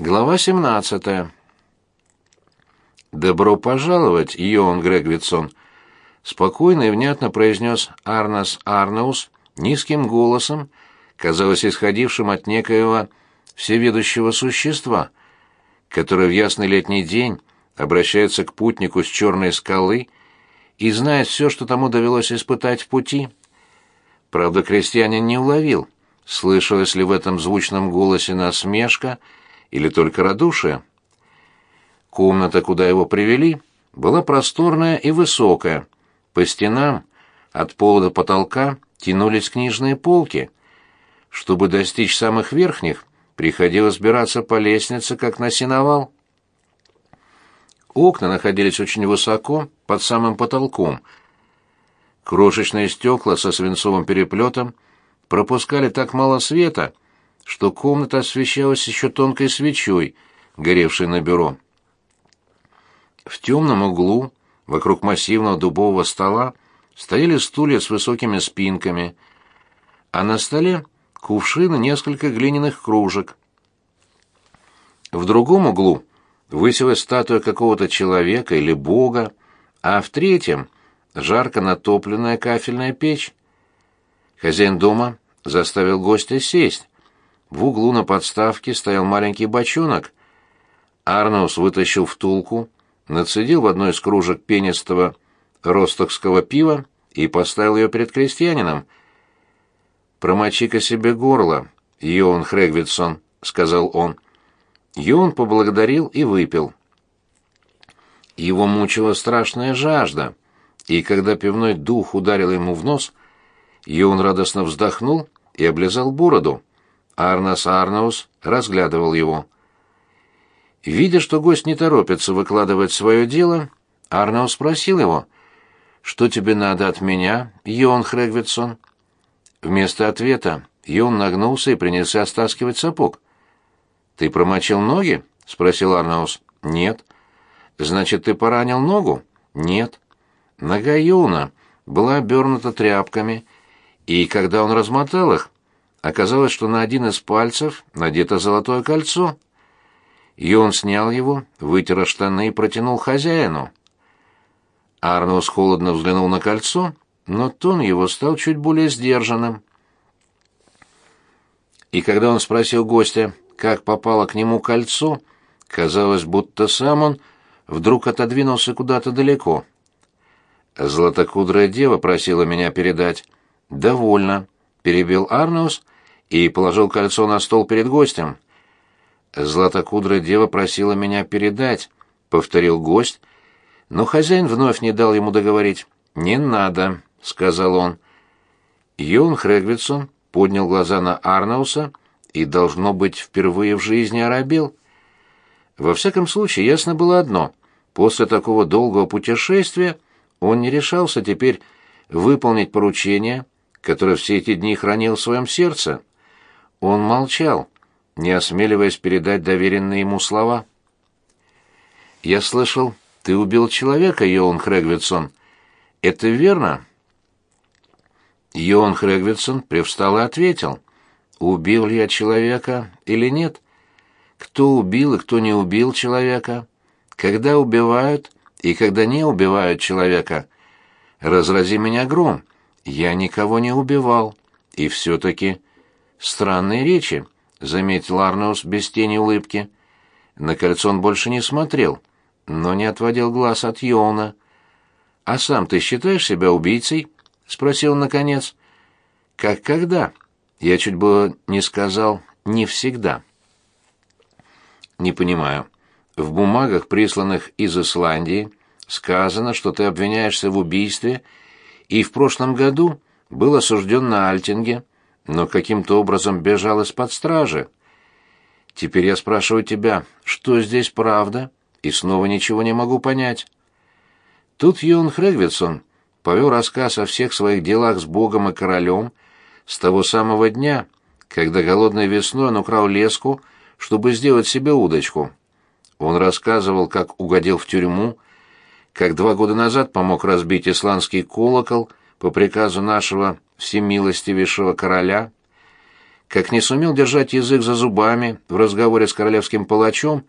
Глава 17. «Добро пожаловать, Йоан Грегвитсон», — спокойно и внятно произнес Арнас Арнаус низким голосом, казалось исходившим от некоего всеведущего существа, которое в ясный летний день обращается к путнику с черной скалы и знает все, что тому довелось испытать в пути. Правда, крестьянин не уловил, слышалось ли в этом звучном голосе насмешка — или только радушие. Комната, куда его привели, была просторная и высокая. По стенам, от пола до потолка, тянулись книжные полки. Чтобы достичь самых верхних, приходилось сбираться по лестнице, как на сеновал. Окна находились очень высоко, под самым потолком. Крошечные стекла со свинцовым переплетом пропускали так мало света, что комната освещалась еще тонкой свечой, горевшей на бюро. В темном углу, вокруг массивного дубового стола, стояли стулья с высокими спинками, а на столе кувшины несколько глиняных кружек. В другом углу высилась статуя какого-то человека или бога, а в третьем — жарко натопленная кафельная печь. Хозяин дома заставил гостя сесть, в углу на подставке стоял маленький бочонок. Арнаус вытащил втулку, нацедил в одной из кружек пенистого ростокского пива и поставил ее перед крестьянином. «Промочи-ка себе горло, Йоан Хрегвитсон», — сказал он. Йоан поблагодарил и выпил. Его мучила страшная жажда, и когда пивной дух ударил ему в нос, Йоан радостно вздохнул и облизал бороду. Арнас Арнаус разглядывал его. Видя, что гость не торопится выкладывать свое дело, Арнаус спросил его, «Что тебе надо от меня, Йон Хрегвитсон?» Вместо ответа Йон нагнулся и принялся стаскивать сапог. «Ты промочил ноги?» — спросил Арнаус. «Нет». «Значит, ты поранил ногу?» «Нет». Нога Йона была обернута тряпками, и когда он размотал их, Оказалось, что на один из пальцев надето золотое кольцо. И он снял его, вытер штаны и протянул хозяину. Арнус холодно взглянул на кольцо, но тон его стал чуть более сдержанным. И когда он спросил гостя, как попало к нему кольцо, казалось, будто сам он вдруг отодвинулся куда-то далеко. «Златокудрая дева просила меня передать». «Довольно», — перебил Арнус и положил кольцо на стол перед гостем. «Златокудрая дева просила меня передать», — повторил гость, но хозяин вновь не дал ему договорить. «Не надо», — сказал он. Йон Хрегвитсон поднял глаза на Арнауса и, должно быть, впервые в жизни оробел. Во всяком случае, ясно было одно. После такого долгого путешествия он не решался теперь выполнить поручение, которое все эти дни хранил в своем сердце. Он молчал, не осмеливаясь передать доверенные ему слова. «Я слышал, ты убил человека, Йоан Хрегвитсон. Это верно?» Йоан Хрегвитсон привстал и ответил. «Убил ли я человека или нет? Кто убил и кто не убил человека? Когда убивают и когда не убивают человека? Разрази меня гром. Я никого не убивал. И все-таки Странные речи, заметил Арнеус без тени улыбки. На кольцо он больше не смотрел, но не отводил глаз от Йона. А сам ты считаешь себя убийцей? спросил он наконец. Как когда? Я чуть было не сказал не всегда. Не понимаю. В бумагах, присланных из Исландии, сказано, что ты обвиняешься в убийстве и в прошлом году был осужден на Альтинге но каким-то образом бежал из-под стражи. Теперь я спрашиваю тебя, что здесь правда, и снова ничего не могу понять. Тут Йон Хрегвитсон повел рассказ о всех своих делах с Богом и королем с того самого дня, когда голодной весной он украл леску, чтобы сделать себе удочку. Он рассказывал, как угодил в тюрьму, как два года назад помог разбить исландский колокол по приказу нашего всемилостивейшего короля, как не сумел держать язык за зубами в разговоре с королевским палачом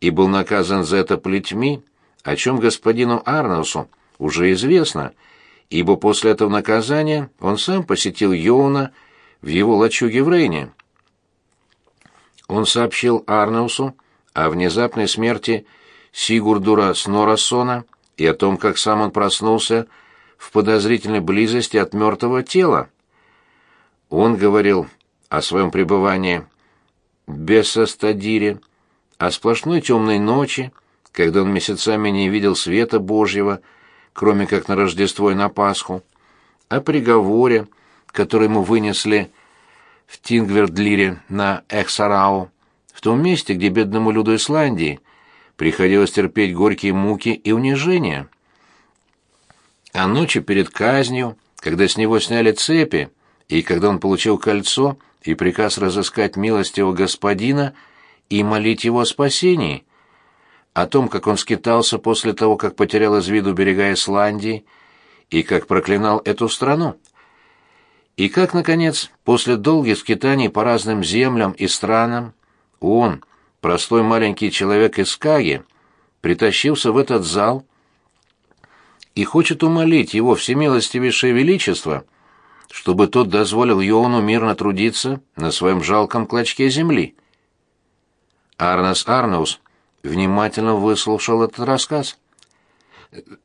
и был наказан за это плетьми, о чем господину Арнусу уже известно, ибо после этого наказания он сам посетил Йоуна в его лачуге в Рейне. Он сообщил Арнаусу о внезапной смерти Сигурдура Снорасона и о том, как сам он проснулся в подозрительной близости от мертвого тела. Он говорил о своем пребывании в Бесостадире, о сплошной темной ночи, когда он месяцами не видел света Божьего, кроме как на Рождество и на Пасху, о приговоре, который ему вынесли в Тингвердлире на Эксарау, в том месте, где бедному люду Исландии приходилось терпеть горькие муки и унижения. А ночи перед казнью, когда с него сняли цепи, и когда он получил кольцо — и приказ разыскать милостивого господина и молить его о спасении, о том, как он скитался после того, как потерял из виду берега Исландии, и как проклинал эту страну. И как, наконец, после долгих скитаний по разным землям и странам, он, простой маленький человек из Каги, притащился в этот зал и хочет умолить его всемилостивейшее величество чтобы тот дозволил Йоуну мирно трудиться на своем жалком клочке земли. Арнес Арнеус внимательно выслушал этот рассказ.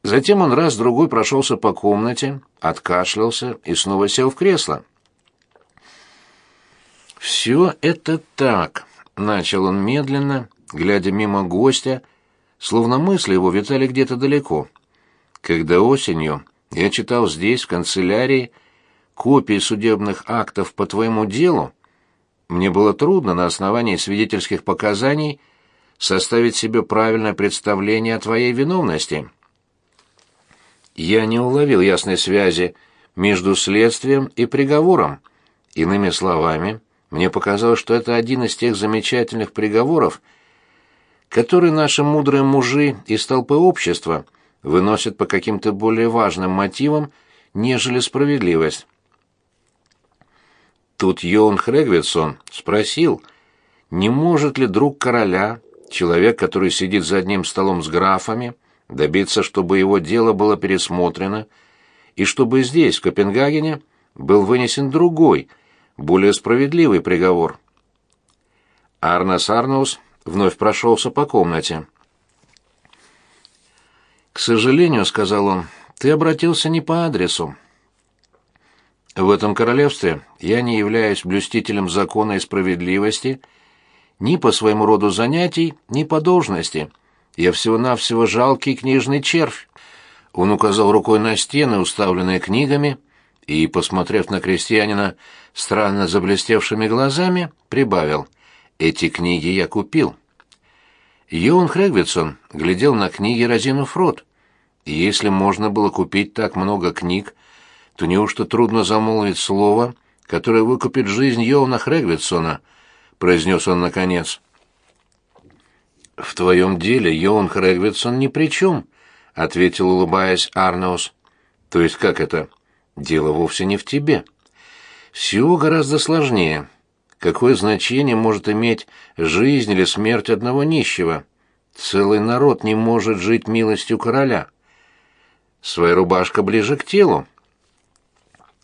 Затем он раз-другой прошелся по комнате, откашлялся и снова сел в кресло. «Все это так», — начал он медленно, глядя мимо гостя, словно мысли его витали где-то далеко. «Когда осенью я читал здесь, в канцелярии, — копии судебных актов по твоему делу, мне было трудно на основании свидетельских показаний составить себе правильное представление о твоей виновности. Я не уловил ясной связи между следствием и приговором. Иными словами, мне показалось, что это один из тех замечательных приговоров, которые наши мудрые мужи из толпы общества выносят по каким-то более важным мотивам, нежели справедливость. Тут Йоун Хрегвитсон спросил, не может ли друг короля, человек, который сидит за одним столом с графами, добиться, чтобы его дело было пересмотрено, и чтобы здесь, в Копенгагене, был вынесен другой, более справедливый приговор. Арнес Арнаус вновь прошелся по комнате. «К сожалению, — сказал он, — ты обратился не по адресу. В этом королевстве я не являюсь блюстителем закона и справедливости ни по своему роду занятий, ни по должности. Я всего-навсего жалкий книжный червь. Он указал рукой на стены, уставленные книгами, и, посмотрев на крестьянина странно заблестевшими глазами, прибавил «Эти книги я купил». Йоун Хрегвитсон глядел на книги, разинув рот. Если можно было купить так много книг, то неужто трудно замолвить слово, которое выкупит жизнь Йовна Хрегвитсона, произнес он наконец. В твоем деле Йоун Хрегвитсон ни при чем, ответил, улыбаясь Арнаус. То есть как это? Дело вовсе не в тебе. Все гораздо сложнее. Какое значение может иметь жизнь или смерть одного нищего? Целый народ не может жить милостью короля. Своя рубашка ближе к телу.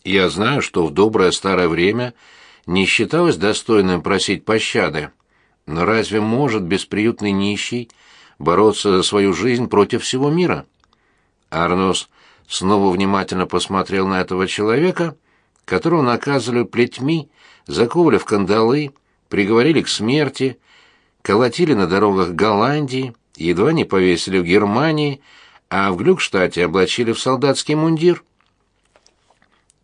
Я знаю, что в доброе старое время не считалось достойным просить пощады. Но разве может бесприютный нищий бороться за свою жизнь против всего мира? Арнос снова внимательно посмотрел на этого человека, которого наказывали плетьми, заковывали в кандалы, приговорили к смерти, колотили на дорогах Голландии, едва не повесили в Германии, а в Глюкштате облачили в солдатский мундир.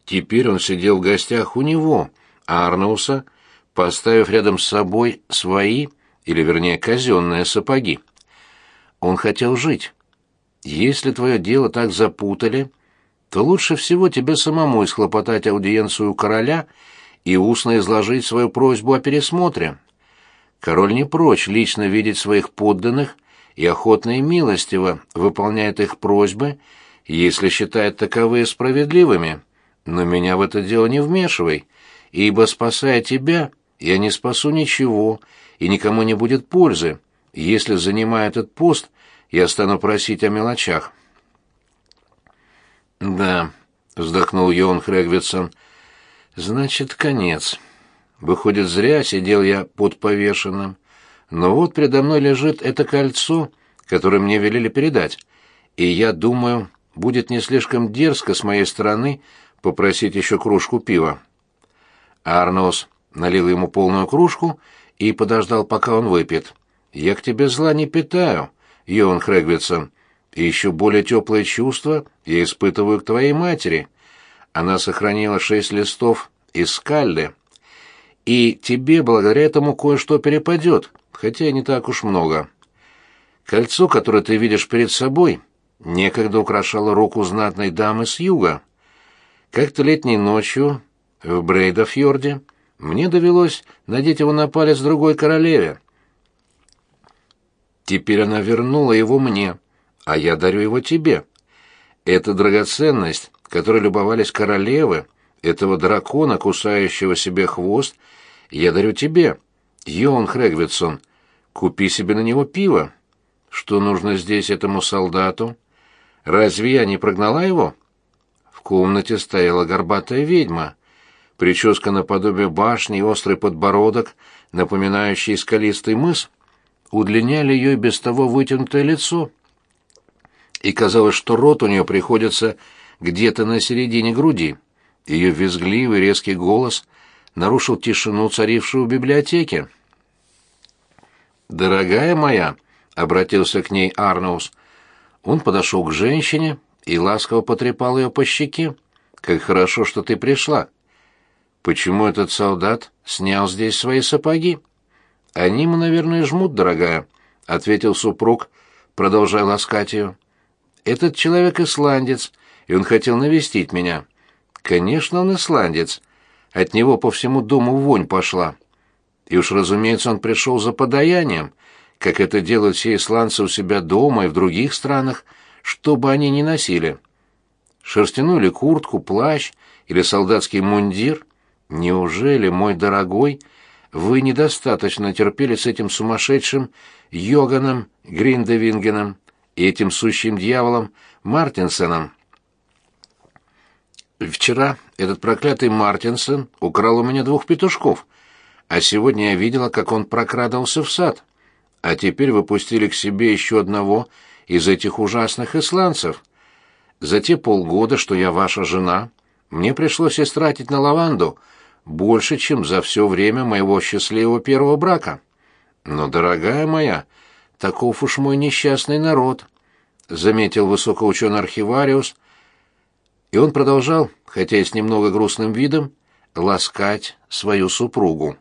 Теперь он сидел в гостях у него, Арнауса, поставив рядом с собой свои, или вернее казенные сапоги. Он хотел жить. Если твое дело так запутали, то лучше всего тебе самому исхлопотать аудиенцию короля и устно изложить свою просьбу о пересмотре. Король не прочь лично видеть своих подданных и охотно и милостиво выполняет их просьбы, если считает таковые справедливыми но меня в это дело не вмешивай, ибо, спасая тебя, я не спасу ничего, и никому не будет пользы, если, занимая этот пост, я стану просить о мелочах». «Да», — вздохнул Йон Хрегвитсон, — «значит, конец. Выходит, зря сидел я под повешенным. Но вот передо мной лежит это кольцо, которое мне велели передать, и я думаю, будет не слишком дерзко с моей стороны попросить еще кружку пива». Арнос налил ему полную кружку и подождал, пока он выпьет. «Я к тебе зла не питаю, Йон Хрегвитсон, и еще более теплые чувства я испытываю к твоей матери. Она сохранила шесть листов из скальды. И тебе благодаря этому кое-что перепадет, хотя и не так уж много. Кольцо, которое ты видишь перед собой, некогда украшало руку знатной дамы с юга. Как-то летней ночью в Брейдафьорде мне довелось надеть его на палец другой королеве. Теперь она вернула его мне — а я дарю его тебе. Это драгоценность, которой любовались королевы, этого дракона, кусающего себе хвост, я дарю тебе. Йон Хрегвитсон, купи себе на него пиво. Что нужно здесь этому солдату? Разве я не прогнала его? В комнате стояла горбатая ведьма. Прическа наподобие башни и острый подбородок, напоминающий скалистый мыс, удлиняли ее и без того вытянутое лицо и казалось, что рот у нее приходится где-то на середине груди. Ее визгливый резкий голос нарушил тишину, царившую в библиотеке. «Дорогая моя», — обратился к ней Арнаус, — он подошел к женщине и ласково потрепал ее по щеке. «Как хорошо, что ты пришла». «Почему этот солдат снял здесь свои сапоги?» «Они ему, наверное, жмут, дорогая», — ответил супруг, продолжая ласкать ее. Этот человек исландец, и он хотел навестить меня. Конечно, он исландец. От него по всему дому вонь пошла. И уж, разумеется, он пришел за подаянием, как это делают все исландцы у себя дома и в других странах, что бы они ни носили. Шерстяную или куртку, плащ или солдатский мундир? Неужели, мой дорогой, вы недостаточно терпели с этим сумасшедшим Йоганом Гриндевингеном? и этим сущим дьяволом Мартинсоном. Вчера этот проклятый Мартинсон украл у меня двух петушков, а сегодня я видела, как он прокрадался в сад. А теперь выпустили к себе еще одного из этих ужасных исландцев. За те полгода, что я ваша жена, мне пришлось истратить на лаванду больше, чем за все время моего счастливого первого брака. Но, дорогая моя, таков уж мой несчастный народ заметил высокоученый архивариус, и он продолжал, хотя и с немного грустным видом, ласкать свою супругу.